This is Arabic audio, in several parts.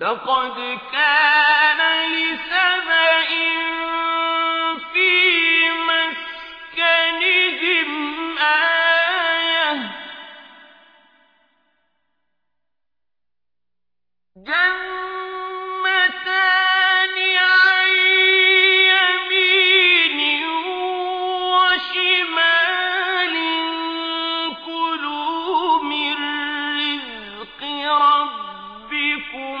لقد كان في مسكنهم آية. عن يمين وشمال من رزق ربكم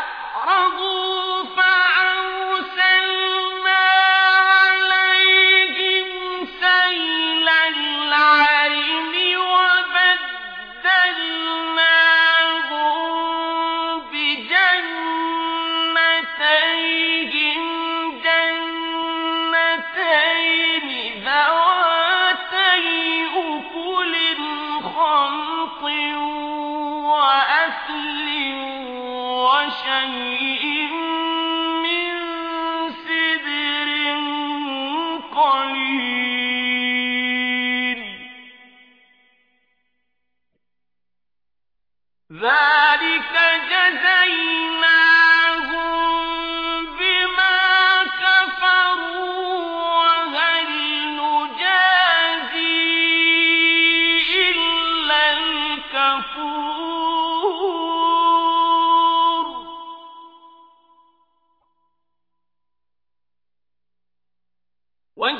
شيء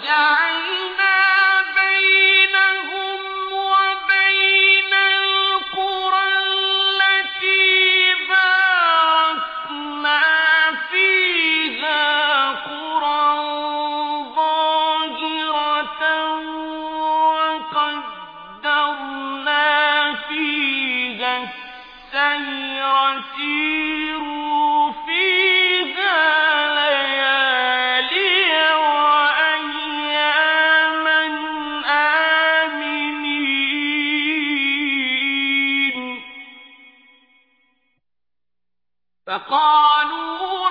جاء فقالوا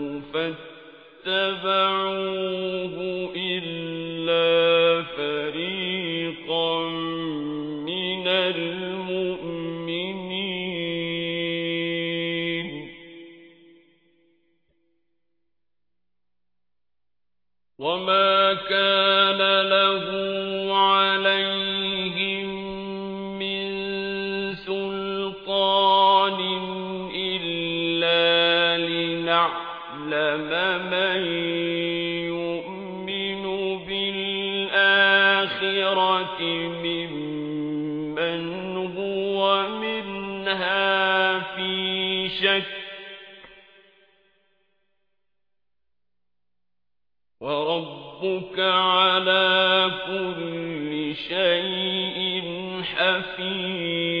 اتبعوه إلا فريقا من المؤمنين. وما الْآخِرَةِ مِمَّنْ هُوَ مِنْهَا فِي شَكٍّ. وربك على كل شيء حفيظ.